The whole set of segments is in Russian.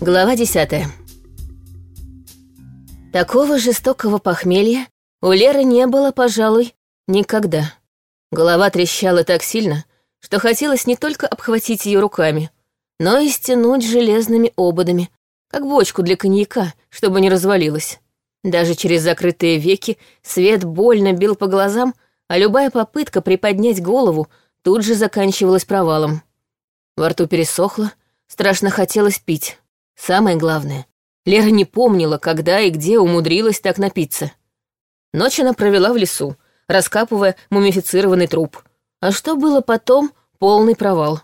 Глава десятая. Такого жестокого похмелья у Леры не было, пожалуй, никогда. Голова трещала так сильно, что хотелось не только обхватить ее руками, но и стянуть железными ободами, как бочку для коньяка, чтобы не развалилась. Даже через закрытые веки свет больно бил по глазам, а любая попытка приподнять голову тут же заканчивалась провалом. Во рту пересохло, страшно хотелось пить. Самое главное, Лера не помнила, когда и где умудрилась так напиться. Ночь она провела в лесу, раскапывая мумифицированный труп. А что было потом, полный провал.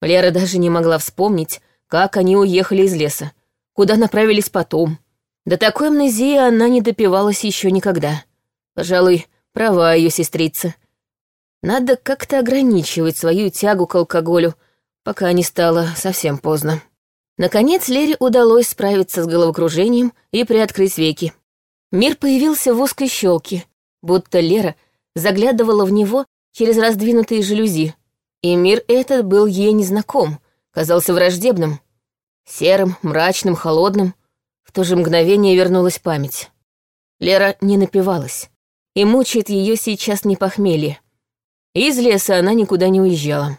Лера даже не могла вспомнить, как они уехали из леса, куда направились потом. До такой амнезии она не допивалась еще никогда. Пожалуй, права ее сестрица. Надо как-то ограничивать свою тягу к алкоголю, пока не стало совсем поздно. Наконец Лере удалось справиться с головокружением и приоткрыть веки. Мир появился в узкой щелке, будто Лера заглядывала в него через раздвинутые жалюзи. И мир этот был ей незнаком, казался враждебным. Серым, мрачным, холодным. В то же мгновение вернулась память. Лера не напивалась, и мучает ее сейчас не похмелье. Из леса она никуда не уезжала.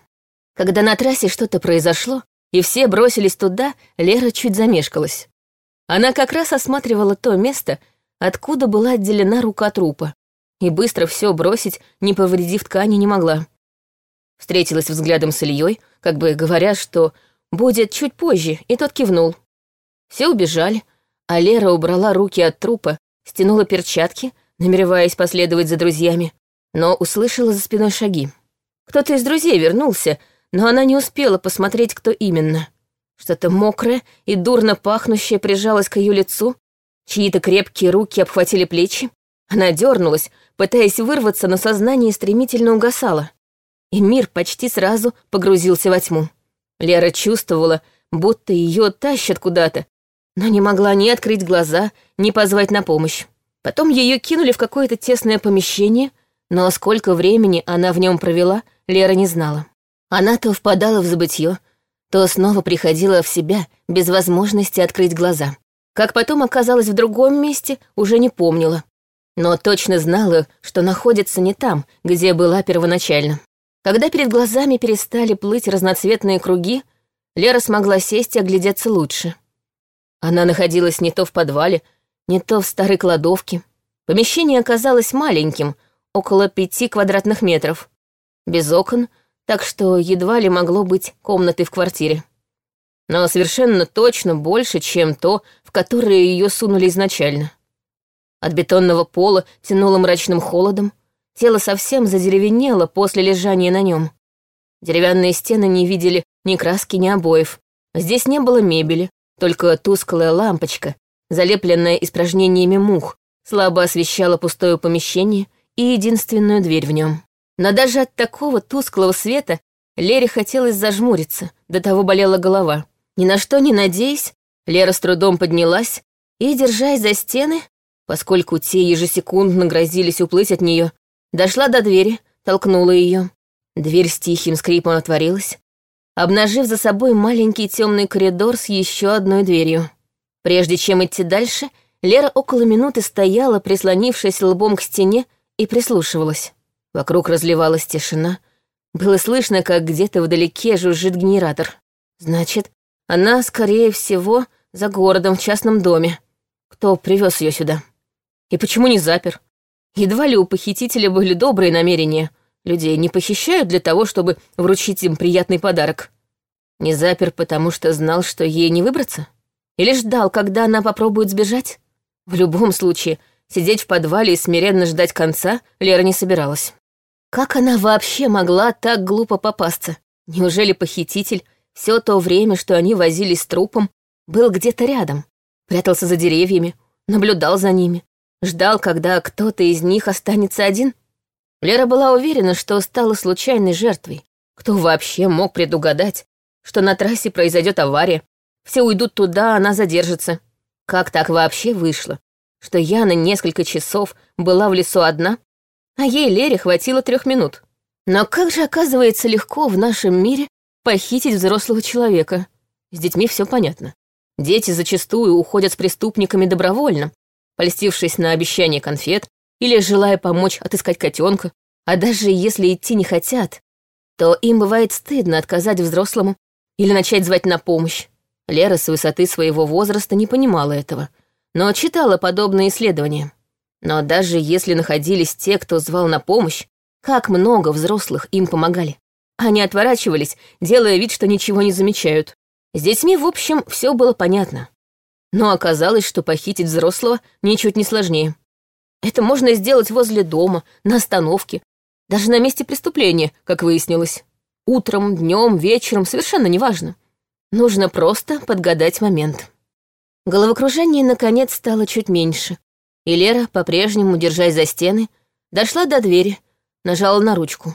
Когда на трассе что-то произошло, и все бросились туда, Лера чуть замешкалась. Она как раз осматривала то место, откуда была отделена рука трупа, и быстро все бросить, не повредив ткани, не могла. Встретилась взглядом с Ильей, как бы говоря, что будет чуть позже, и тот кивнул. Все убежали, а Лера убрала руки от трупа, стянула перчатки, намереваясь последовать за друзьями, но услышала за спиной шаги. Кто-то из друзей вернулся, но она не успела посмотреть, кто именно. Что-то мокрое и дурно пахнущее прижалось к ее лицу, чьи-то крепкие руки обхватили плечи. Она дернулась, пытаясь вырваться, но сознание стремительно угасало. И мир почти сразу погрузился во тьму. Лера чувствовала, будто ее тащат куда-то, но не могла ни открыть глаза, ни позвать на помощь. Потом ее кинули в какое-то тесное помещение, но сколько времени она в нем провела, Лера не знала. Она то впадала в забытье, то снова приходила в себя без возможности открыть глаза. Как потом оказалась в другом месте, уже не помнила. Но точно знала, что находится не там, где была первоначально. Когда перед глазами перестали плыть разноцветные круги, Лера смогла сесть и оглядеться лучше. Она находилась не то в подвале, не то в старой кладовке. Помещение оказалось маленьким, около пяти квадратных метров. Без окон, так что едва ли могло быть комнатой в квартире. Но совершенно точно больше, чем то, в которое ее сунули изначально. От бетонного пола тянуло мрачным холодом, тело совсем задеревенело после лежания на нем. Деревянные стены не видели ни краски, ни обоев. Здесь не было мебели, только тусклая лампочка, залепленная испражнениями мух, слабо освещала пустое помещение и единственную дверь в нем. Но даже от такого тусклого света Лере хотелось зажмуриться, до того болела голова. Ни на что не надеясь, Лера с трудом поднялась и, держась за стены, поскольку те ежесекундно грозились уплыть от нее, дошла до двери, толкнула ее. Дверь с тихим скрипом отворилась, обнажив за собой маленький темный коридор с еще одной дверью. Прежде чем идти дальше, Лера около минуты стояла, прислонившись лбом к стене, и прислушивалась. Вокруг разливалась тишина. Было слышно, как где-то вдалеке жужжит генератор. Значит, она, скорее всего, за городом в частном доме. Кто привез ее сюда? И почему не запер? Едва ли у похитителя были добрые намерения. Людей не похищают для того, чтобы вручить им приятный подарок. Не запер, потому что знал, что ей не выбраться? Или ждал, когда она попробует сбежать? В любом случае, Сидеть в подвале и смиренно ждать конца Лера не собиралась. Как она вообще могла так глупо попасться? Неужели похититель все то время, что они возились с трупом, был где-то рядом, прятался за деревьями, наблюдал за ними, ждал, когда кто-то из них останется один? Лера была уверена, что стала случайной жертвой. Кто вообще мог предугадать, что на трассе произойдет авария, все уйдут туда, она задержится. Как так вообще вышло, что Яна несколько часов была в лесу одна, а ей Лере хватило трех минут. Но как же оказывается легко в нашем мире похитить взрослого человека? С детьми все понятно. Дети зачастую уходят с преступниками добровольно, польстившись на обещание конфет или желая помочь отыскать котенка. А даже если идти не хотят, то им бывает стыдно отказать взрослому или начать звать на помощь. Лера с высоты своего возраста не понимала этого, но читала подобные исследования. Но даже если находились те, кто звал на помощь, как много взрослых им помогали. Они отворачивались, делая вид, что ничего не замечают. С детьми, в общем, все было понятно. Но оказалось, что похитить взрослого ничуть не сложнее. Это можно сделать возле дома, на остановке, даже на месте преступления, как выяснилось. Утром, днем, вечером, совершенно неважно. Нужно просто подгадать момент. Головокружение, наконец, стало чуть меньше, и Лера, по-прежнему, держась за стены, дошла до двери, нажала на ручку.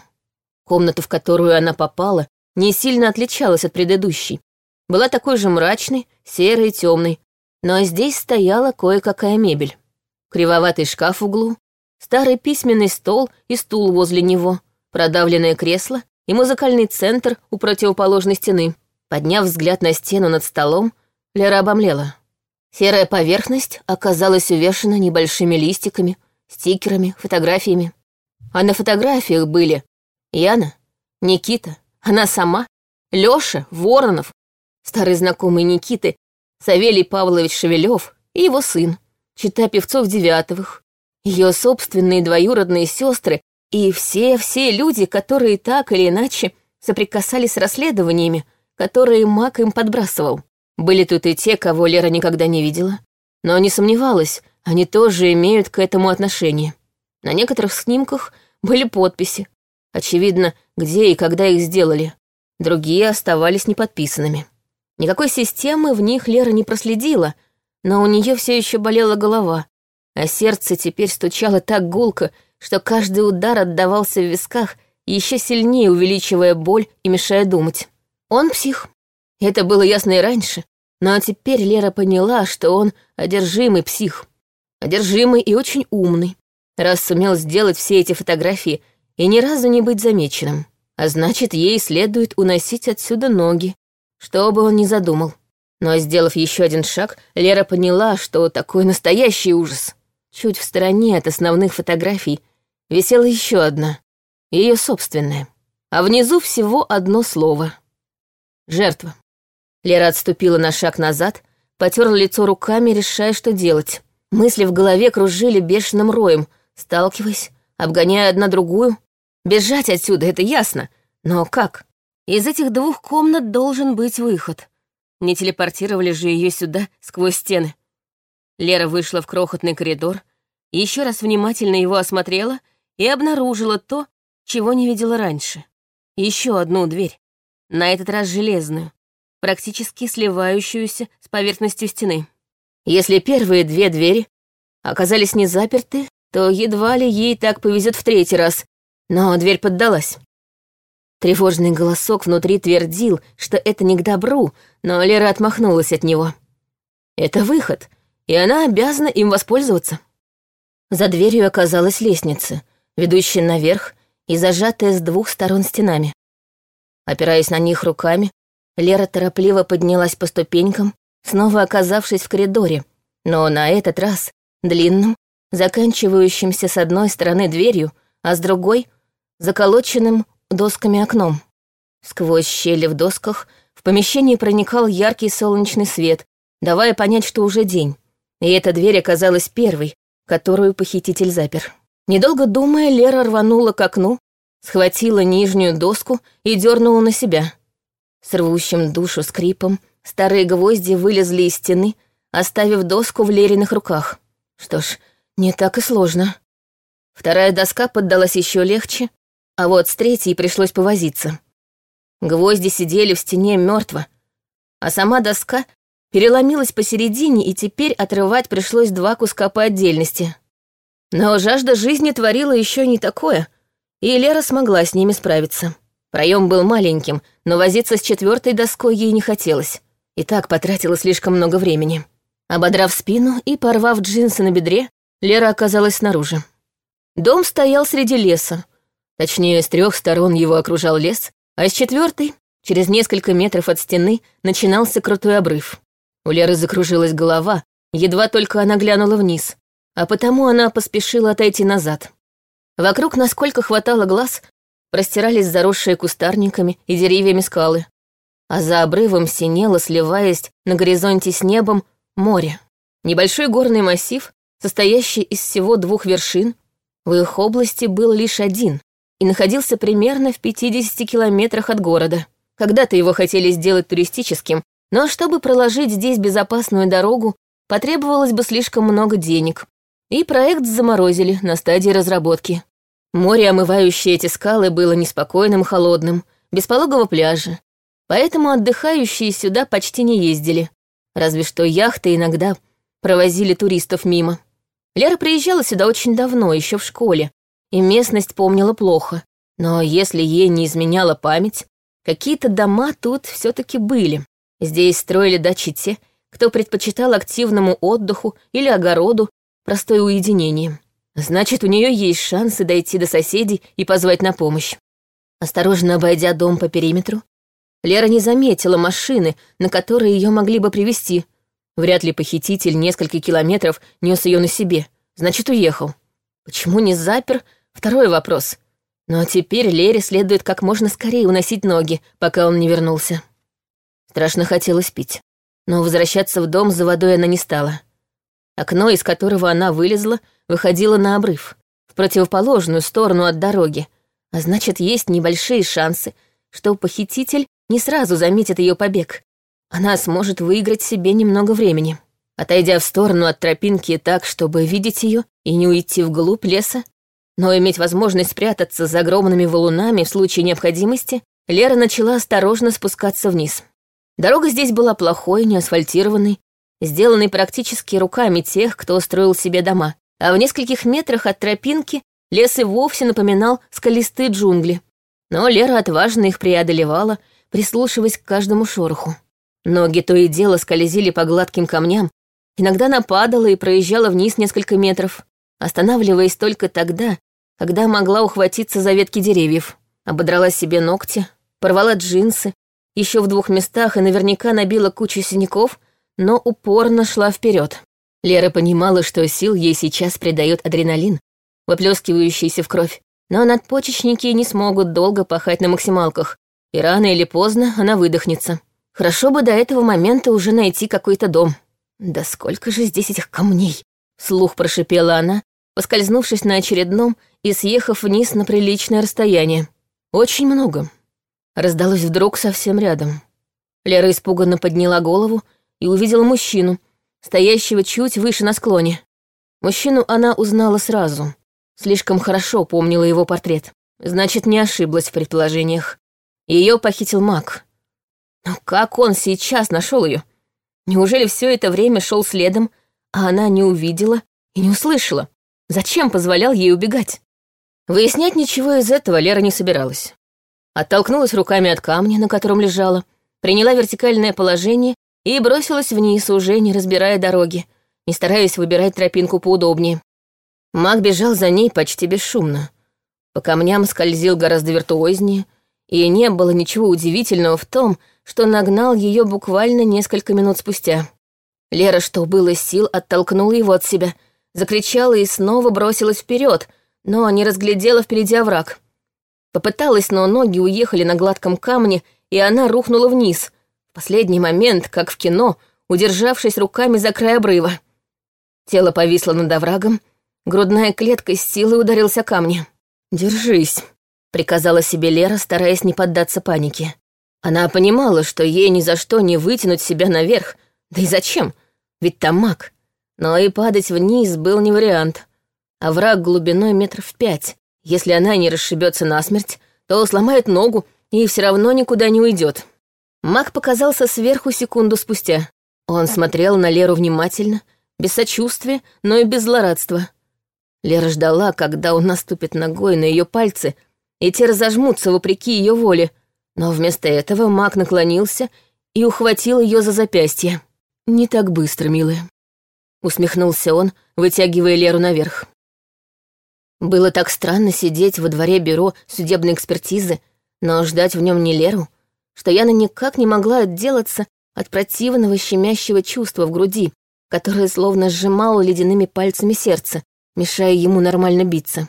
Комната, в которую она попала, не сильно отличалась от предыдущей. Была такой же мрачной, серой и темной, но здесь стояла кое-какая мебель. Кривоватый шкаф в углу, старый письменный стол и стул возле него, продавленное кресло и музыкальный центр у противоположной стены. Подняв взгляд на стену над столом, Лера обомлела. Серая поверхность оказалась увешана небольшими листиками, стикерами, фотографиями. А на фотографиях были Яна, Никита, она сама, Лёша, Воронов, старый знакомый Никиты, Савелий Павлович Шевелев и его сын, чита певцов Девятовых, ее собственные двоюродные сестры и все-все люди, которые так или иначе соприкасались с расследованиями, которые Мак им подбрасывал. Были тут и те, кого Лера никогда не видела, но не сомневалась, они тоже имеют к этому отношение. На некоторых снимках были подписи. Очевидно, где и когда их сделали. Другие оставались неподписанными. Никакой системы в них Лера не проследила, но у нее все еще болела голова, а сердце теперь стучало так гулко, что каждый удар отдавался в висках, еще сильнее увеличивая боль и мешая думать. Он псих. Это было ясно и раньше, но теперь Лера поняла, что он одержимый псих. Одержимый и очень умный раз сумел сделать все эти фотографии и ни разу не быть замеченным. А значит, ей следует уносить отсюда ноги, что бы он ни задумал. Но, сделав еще один шаг, Лера поняла, что такой настоящий ужас. Чуть в стороне от основных фотографий висела еще одна, ее собственная. А внизу всего одно слово. Жертва. Лера отступила на шаг назад, потерла лицо руками, решая, что делать. Мысли в голове кружили бешеным роем — сталкиваясь, обгоняя одна другую. Бежать отсюда, это ясно. Но как? Из этих двух комнат должен быть выход. Не телепортировали же ее сюда сквозь стены. Лера вышла в крохотный коридор, еще раз внимательно его осмотрела и обнаружила то, чего не видела раньше. Еще одну дверь, на этот раз железную, практически сливающуюся с поверхностью стены. Если первые две двери оказались не заперты, то едва ли ей так повезет в третий раз, но дверь поддалась. Тревожный голосок внутри твердил, что это не к добру, но Лера отмахнулась от него. Это выход, и она обязана им воспользоваться. За дверью оказалась лестница, ведущая наверх и зажатая с двух сторон стенами. Опираясь на них руками, Лера торопливо поднялась по ступенькам, снова оказавшись в коридоре, но на этот раз длинным заканчивающимся с одной стороны дверью, а с другой — заколоченным досками окном. Сквозь щели в досках в помещении проникал яркий солнечный свет, давая понять, что уже день. И эта дверь оказалась первой, которую похититель запер. Недолго думая, Лера рванула к окну, схватила нижнюю доску и дернула на себя. С рвущим душу скрипом старые гвозди вылезли из стены, оставив доску в Лериных руках. Что ж, не так и сложно. Вторая доска поддалась еще легче, а вот с третьей пришлось повозиться. Гвозди сидели в стене мертво, а сама доска переломилась посередине, и теперь отрывать пришлось два куска по отдельности. Но жажда жизни творила еще не такое, и Лера смогла с ними справиться. Проем был маленьким, но возиться с четвертой доской ей не хотелось. И так потратила слишком много времени. Ободрав спину и порвав джинсы на бедре, Лера оказалась снаружи. Дом стоял среди леса. Точнее, с трех сторон его окружал лес, а с четвертой, через несколько метров от стены, начинался крутой обрыв. У Леры закружилась голова, едва только она глянула вниз, а потому она поспешила отойти назад. Вокруг, насколько хватало глаз, простирались заросшие кустарниками и деревьями скалы, а за обрывом синело, сливаясь на горизонте с небом, море. Небольшой горный массив, состоящий из всего двух вершин, в их области был лишь один и находился примерно в 50 километрах от города. Когда-то его хотели сделать туристическим, но чтобы проложить здесь безопасную дорогу, потребовалось бы слишком много денег. И проект заморозили на стадии разработки. Море, омывающее эти скалы, было неспокойным, холодным, без пологого пляжа. Поэтому отдыхающие сюда почти не ездили. Разве что яхты иногда провозили туристов мимо. Лера приезжала сюда очень давно, еще в школе, и местность помнила плохо. Но если ей не изменяла память, какие-то дома тут все таки были. Здесь строили дачи те, кто предпочитал активному отдыху или огороду простое уединение. Значит, у нее есть шансы дойти до соседей и позвать на помощь. Осторожно обойдя дом по периметру, Лера не заметила машины, на которые ее могли бы привести. Вряд ли похититель несколько километров нес ее на себе. Значит, уехал. Почему не запер? Второй вопрос. Но теперь Лере следует как можно скорее уносить ноги, пока он не вернулся. Страшно хотелось пить. Но возвращаться в дом за водой она не стала. Окно, из которого она вылезла, выходило на обрыв, в противоположную сторону от дороги, а значит, есть небольшие шансы, что похититель не сразу заметит ее побег. Она сможет выиграть себе немного времени. Отойдя в сторону от тропинки так, чтобы видеть ее и не уйти вглубь леса, но иметь возможность спрятаться за огромными валунами в случае необходимости, Лера начала осторожно спускаться вниз. Дорога здесь была плохой, не асфальтированной, сделанной практически руками тех, кто строил себе дома, а в нескольких метрах от тропинки лес и вовсе напоминал скалистые джунгли. Но Лера отважно их преодолевала, прислушиваясь к каждому шороху. Ноги то и дело скользили по гладким камням, иногда нападала и проезжала вниз несколько метров, останавливаясь только тогда, когда могла ухватиться за ветки деревьев. Ободрала себе ногти, порвала джинсы, еще в двух местах и наверняка набила кучу синяков, но упорно шла вперед. Лера понимала, что сил ей сейчас придает адреналин, выплескивающийся в кровь, но надпочечники не смогут долго пахать на максималках, и рано или поздно она выдохнется. Хорошо бы до этого момента уже найти какой-то дом. Да сколько же здесь этих камней? Слух прошипела она, поскользнувшись на очередном и съехав вниз на приличное расстояние. Очень много. Раздалось вдруг совсем рядом. Лера испуганно подняла голову и увидела мужчину, стоящего чуть выше на склоне. Мужчину она узнала сразу. Слишком хорошо помнила его портрет. Значит, не ошиблась в предположениях. Ее похитил маг. Но как он сейчас нашел ее? Неужели все это время шел следом, а она не увидела и не услышала? Зачем позволял ей убегать? Выяснять ничего из этого Лера не собиралась. Оттолкнулась руками от камня, на котором лежала, приняла вертикальное положение и бросилась вниз, уже не разбирая дороги, не стараясь выбирать тропинку поудобнее. Маг бежал за ней почти бесшумно. По камням скользил гораздо виртуознее, и не было ничего удивительного в том, что нагнал ее буквально несколько минут спустя. Лера, что было сил, оттолкнула его от себя, закричала и снова бросилась вперед, но не разглядела впереди овраг. Попыталась, но ноги уехали на гладком камне, и она рухнула вниз. Последний момент, как в кино, удержавшись руками за край обрыва. Тело повисло над оврагом, грудная клетка с силой ударился о камни. «Держись», — приказала себе Лера, стараясь не поддаться панике. Она понимала, что ей ни за что не вытянуть себя наверх. Да и зачем? Ведь там маг. Но и падать вниз был не вариант. А глубиной метров пять. Если она не расшибется насмерть, то сломает ногу и все равно никуда не уйдет. Маг показался сверху секунду спустя. Он смотрел на Леру внимательно, без сочувствия, но и без злорадства. Лера ждала, когда он наступит ногой на ее пальцы, и те разожмутся вопреки ее воле, но вместо этого маг наклонился и ухватил ее за запястье. «Не так быстро, милая», — усмехнулся он, вытягивая Леру наверх. Было так странно сидеть во дворе бюро судебной экспертизы, но ждать в нем не Леру, что Яна никак не могла отделаться от противного щемящего чувства в груди, которое словно сжимало ледяными пальцами сердце, мешая ему нормально биться.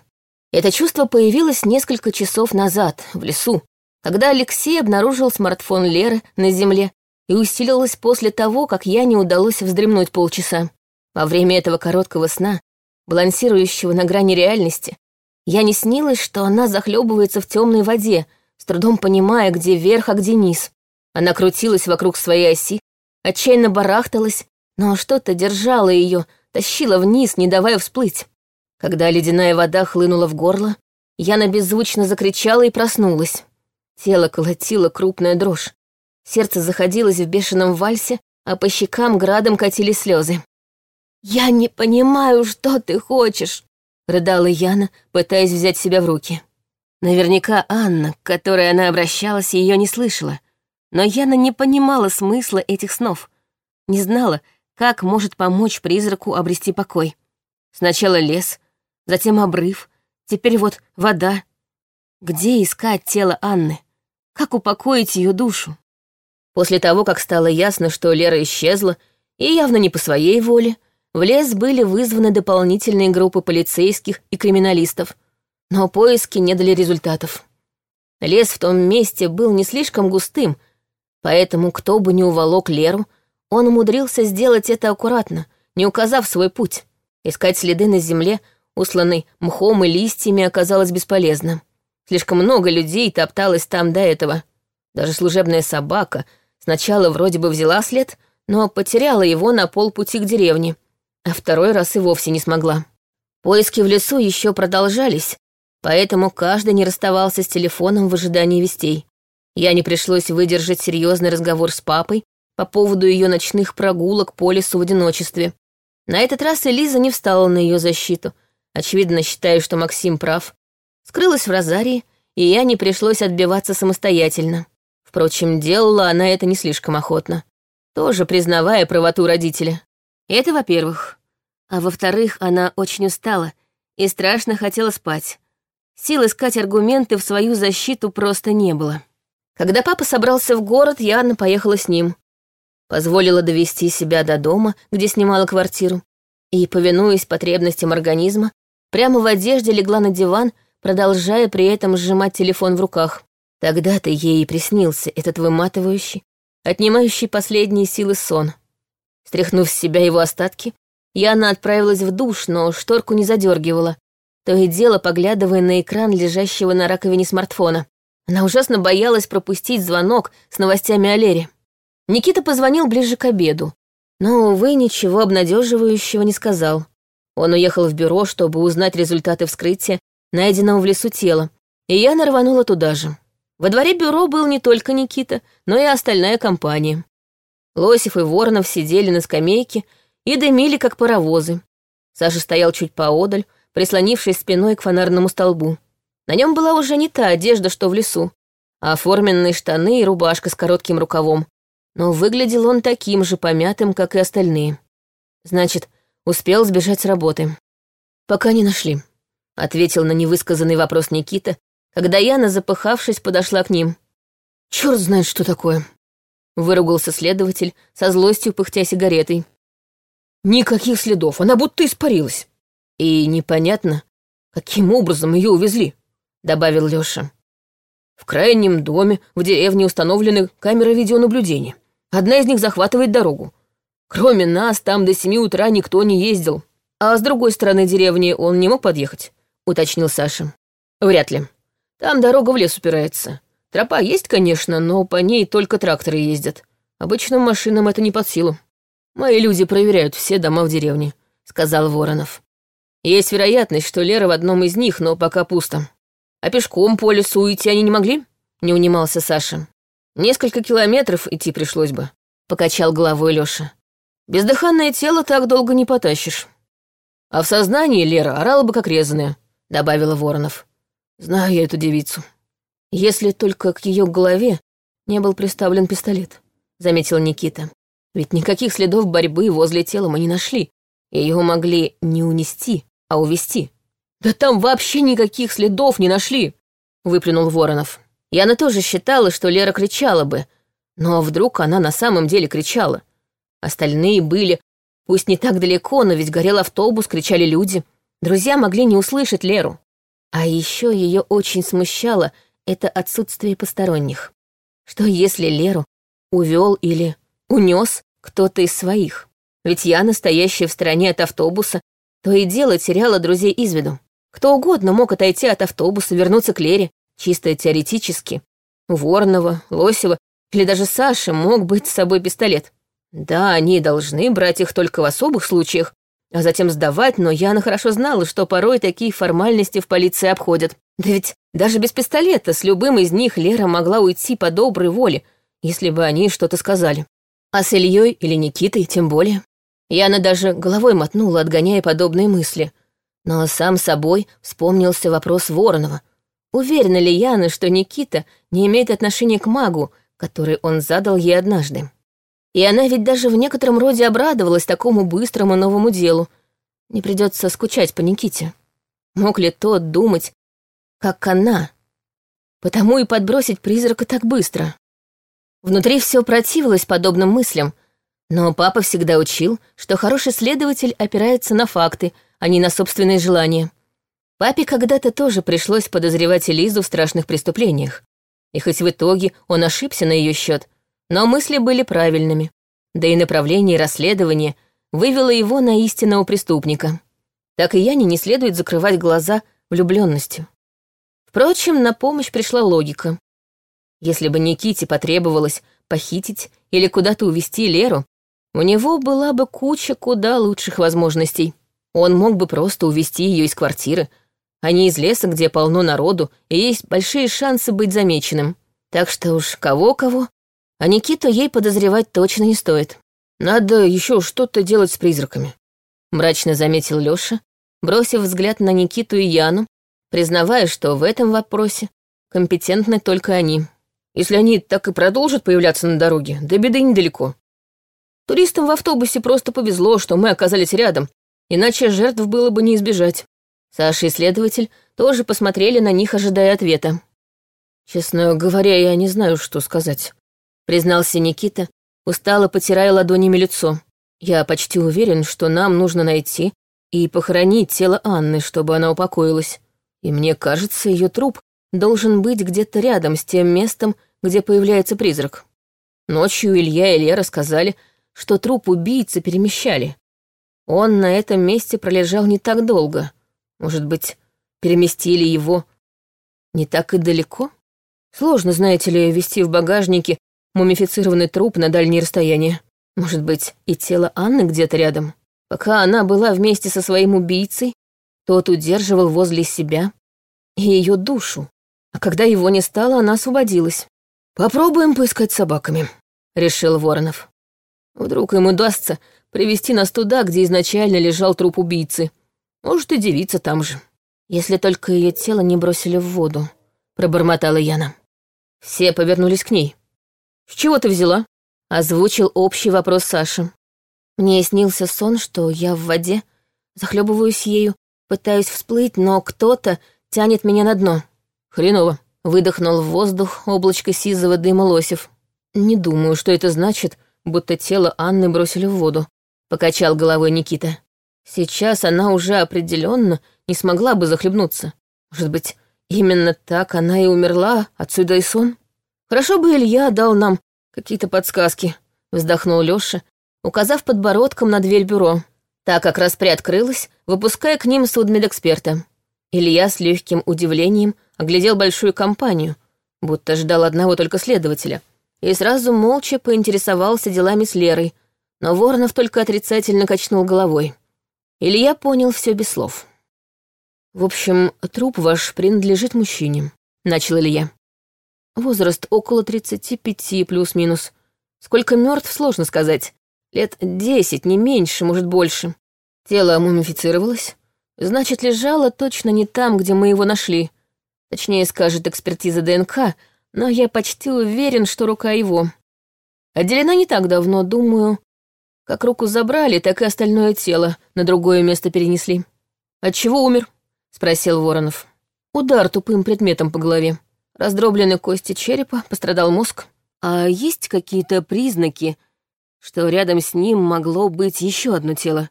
Это чувство появилось несколько часов назад, в лесу, когда Алексей обнаружил смартфон Леры на земле и усилилось после того, как я не удалось вздремнуть полчаса. Во время этого короткого сна, балансирующего на грани реальности, я не снилась, что она захлебывается в темной воде, с трудом понимая, где верх, а где низ. Она крутилась вокруг своей оси, отчаянно барахталась, но что-то держало ее, тащило вниз, не давая всплыть. Когда ледяная вода хлынула в горло, Яна беззвучно закричала и проснулась. Тело колотило крупная дрожь. Сердце заходилось в бешеном вальсе, а по щекам градом катились слезы. «Я не понимаю, что ты хочешь», — рыдала Яна, пытаясь взять себя в руки. Наверняка Анна, к которой она обращалась, ее не слышала. Но Яна не понимала смысла этих снов. Не знала, как может помочь призраку обрести покой. Сначала лес, затем обрыв, теперь вот вода. Где искать тело Анны? Как упокоить ее душу? После того, как стало ясно, что Лера исчезла, и явно не по своей воле, в лес были вызваны дополнительные группы полицейских и криминалистов, но поиски не дали результатов. Лес в том месте был не слишком густым, поэтому кто бы ни уволок Леру, он умудрился сделать это аккуратно, не указав свой путь. Искать следы на земле, усланной мхом и листьями, оказалось бесполезно. Слишком много людей топталось там до этого. Даже служебная собака сначала вроде бы взяла след, но потеряла его на полпути к деревне, а второй раз и вовсе не смогла. Поиски в лесу еще продолжались, поэтому каждый не расставался с телефоном в ожидании вестей. Я не пришлось выдержать серьезный разговор с папой по поводу ее ночных прогулок по лесу в одиночестве. На этот раз Элиза не встала на ее защиту, очевидно считая, что Максим прав, скрылась в Розарии, и я не пришлось отбиваться самостоятельно. Впрочем, делала она это не слишком охотно, тоже признавая правоту родителя. Это во-первых. А во-вторых, она очень устала и страшно хотела спать. Сил искать аргументы в свою защиту просто не было. Когда папа собрался в город, Яна поехала с ним. Позволила довести себя до дома, где снимала квартиру, и, повинуясь потребностям организма, прямо в одежде легла на диван продолжая при этом сжимать телефон в руках. Тогда-то ей и приснился этот выматывающий, отнимающий последние силы сон. Стряхнув с себя его остатки, Яна отправилась в душ, но шторку не задергивала, то и дело поглядывая на экран лежащего на раковине смартфона. Она ужасно боялась пропустить звонок с новостями о Лере. Никита позвонил ближе к обеду, но, увы, ничего обнадеживающего не сказал. Он уехал в бюро, чтобы узнать результаты вскрытия найденного в лесу тела, и я нарванула туда же. Во дворе бюро был не только Никита, но и остальная компания. Лосев и Воронов сидели на скамейке и дымили, как паровозы. Саша стоял чуть поодаль, прислонившись спиной к фонарному столбу. На нем была уже не та одежда, что в лесу, а оформленные штаны и рубашка с коротким рукавом. Но выглядел он таким же помятым, как и остальные. Значит, успел сбежать с работы. Пока не нашли. — ответил на невысказанный вопрос Никита, когда Яна, запыхавшись, подошла к ним. «Чёрт знает, что такое», — выругался следователь, со злостью пыхтя сигаретой. «Никаких следов, она будто испарилась. И непонятно, каким образом ее увезли», — добавил Лёша. «В крайнем доме в деревне установлены камеры видеонаблюдения. Одна из них захватывает дорогу. Кроме нас, там до семи утра никто не ездил. А с другой стороны деревни он не мог подъехать. — уточнил Саша. «Вряд ли. Там дорога в лес упирается. Тропа есть, конечно, но по ней только тракторы ездят. Обычным машинам это не под силу. Мои люди проверяют все дома в деревне», — сказал Воронов. «Есть вероятность, что Лера в одном из них, но пока пусто. А пешком по лесу уйти они не могли?» — не унимался Саша. «Несколько километров идти пришлось бы», — покачал головой Лёша. «Бездыханное тело так долго не потащишь». А в сознании Лера орала бы как резаная добавила Воронов. Знаю я эту девицу. Если только к ее голове не был приставлен пистолет, заметил Никита. Ведь никаких следов борьбы возле тела мы не нашли. Ее могли не унести, а увести. Да там вообще никаких следов не нашли, выплюнул Воронов. Яна тоже считала, что Лера кричала бы, Но вдруг она на самом деле кричала? Остальные были, пусть не так далеко, но ведь горел автобус, кричали люди. Друзья могли не услышать Леру. А еще ее очень смущало это отсутствие посторонних. Что если Леру увел или унес кто-то из своих? Ведь я, настоящая в стороне от автобуса, то и дело теряла друзей из виду. Кто угодно мог отойти от автобуса, вернуться к Лере, чисто теоретически. У Воронова, Лосева или даже Саши мог быть с собой пистолет. Да, они должны брать их только в особых случаях, а затем сдавать, но Яна хорошо знала, что порой такие формальности в полиции обходят. Да ведь даже без пистолета с любым из них Лера могла уйти по доброй воле, если бы они что-то сказали. А с Ильей или Никитой тем более. Яна даже головой мотнула, отгоняя подобные мысли. Но сам собой вспомнился вопрос Воронова. Уверена ли Яна, что Никита не имеет отношения к магу, который он задал ей однажды? И она ведь даже в некотором роде обрадовалась такому быстрому новому делу. Не придется скучать по Никите. Мог ли тот думать, как она? Потому и подбросить призрака так быстро. Внутри все противилось подобным мыслям, но папа всегда учил, что хороший следователь опирается на факты, а не на собственные желания. Папе когда-то тоже пришлось подозревать Элизу в страшных преступлениях. И хоть в итоге он ошибся на ее счет, но мысли были правильными. Да и направление расследования вывело его на истинного преступника. Так и Яне не следует закрывать глаза влюбленностью. Впрочем, на помощь пришла логика. Если бы Никите потребовалось похитить или куда-то увезти Леру, у него была бы куча куда лучших возможностей. Он мог бы просто увезти ее из квартиры, а не из леса, где полно народу и есть большие шансы быть замеченным. Так что уж кого-кого, а Никиту ей подозревать точно не стоит. Надо еще что-то делать с призраками. Мрачно заметил Лёша, бросив взгляд на Никиту и Яну, признавая, что в этом вопросе компетентны только они. Если они так и продолжат появляться на дороге, до беды недалеко. Туристам в автобусе просто повезло, что мы оказались рядом, иначе жертв было бы не избежать. Саша и следователь тоже посмотрели на них, ожидая ответа. «Честно говоря, я не знаю, что сказать», — признался Никита, устало потирая ладонями лицо. «Я почти уверен, что нам нужно найти и похоронить тело Анны, чтобы она упокоилась. И мне кажется, ее труп должен быть где-то рядом с тем местом, где появляется призрак. Ночью Илья и Лера сказали, что труп убийцы перемещали. Он на этом месте пролежал не так долго. Может быть, переместили его не так и далеко? Сложно, знаете ли, вести в багажнике мумифицированный труп на дальние расстояния. Может быть, и тело Анны где-то рядом? Пока она была вместе со своим убийцей, тот удерживал возле себя и ее душу. А когда его не стало, она освободилась. «Попробуем поискать собаками», — решил Воронов. Вдруг им удастся привести нас туда, где изначально лежал труп убийцы. Может, и девица там же. Если только ее тело не бросили в воду, пробормотала Яна. Все повернулись к ней. «С чего ты взяла?» — озвучил общий вопрос Саши. Мне снился сон, что я в воде, захлебываюсь ею, пытаюсь всплыть, но кто-то тянет меня на дно. Хреново. Выдохнул в воздух облачко сизого дыма Лосев. Не думаю, что это значит, будто тело Анны бросили в воду», — покачал головой Никита. «Сейчас она уже определенно не смогла бы захлебнуться. Может быть, именно так она и умерла, отсюда и сон? Хорошо бы Илья дал нам какие-то подсказки», — вздохнул Лёша, указав подбородком на дверь бюро. Та как раз приоткрылась, выпуская к ним судмедэксперта. Илья с легким удивлением оглядел большую компанию, будто ждал одного только следователя — и сразу молча поинтересовался делами с Лерой, но Воронов только отрицательно качнул головой. Илья понял все без слов. «В общем, труп ваш принадлежит мужчине», — начал Илья. «Возраст около 35 плюс-минус. Сколько мертв, сложно сказать. Лет десять, не меньше, может, больше. Тело мумифицировалось. Значит, лежало точно не там, где мы его нашли. Точнее, скажет экспертиза ДНК — но я почти уверен, что рука его. Отделена не так давно, думаю. Как руку забрали, так и остальное тело на другое место перенесли. От чего умер? спросил Воронов. Удар тупым предметом по голове. Раздроблены кости черепа, пострадал мозг. А есть какие-то признаки, что рядом с ним могло быть еще одно тело?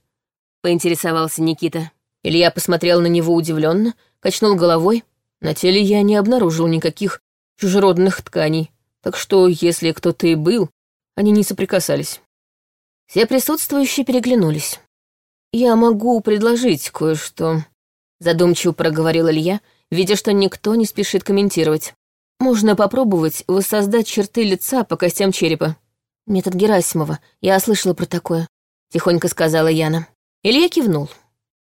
Поинтересовался Никита. Илья посмотрел на него удивленно, качнул головой. На теле я не обнаружил никаких чужеродных тканей, так что, если кто-то и был, они не соприкасались. Все присутствующие переглянулись. «Я могу предложить кое-что», — задумчиво проговорил Илья, видя, что никто не спешит комментировать. «Можно попробовать воссоздать черты лица по костям черепа». «Метод Герасимова, я слышала про такое», — тихонько сказала Яна. Илья кивнул.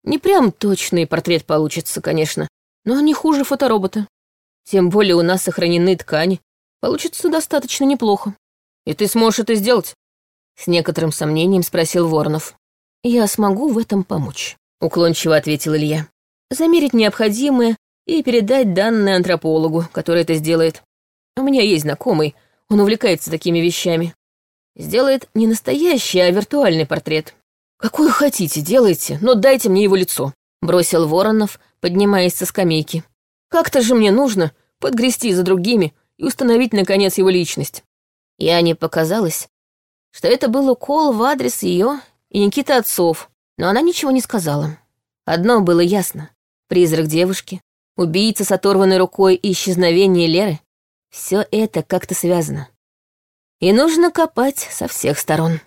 «Не прям точный портрет получится, конечно, но не хуже фоторобота. Тем более у нас сохранены ткани. Получится достаточно неплохо. И ты сможешь это сделать?» С некоторым сомнением спросил Воронов. «Я смогу в этом помочь», — уклончиво ответил Илья. «Замерить необходимое и передать данные антропологу, который это сделает. У меня есть знакомый, он увлекается такими вещами. Сделает не настоящий, а виртуальный портрет. Какой хотите, делайте, но дайте мне его лицо», — бросил Воронов, поднимаясь со скамейки. «Как-то же мне нужно подгрести за другими и установить, наконец, его личность». Я не показалось, что это был укол в адрес ее и Никита отцов, но она ничего не сказала. Одно было ясно. Призрак девушки, убийца с оторванной рукой и исчезновение Леры — все это как-то связано. И нужно копать со всех сторон.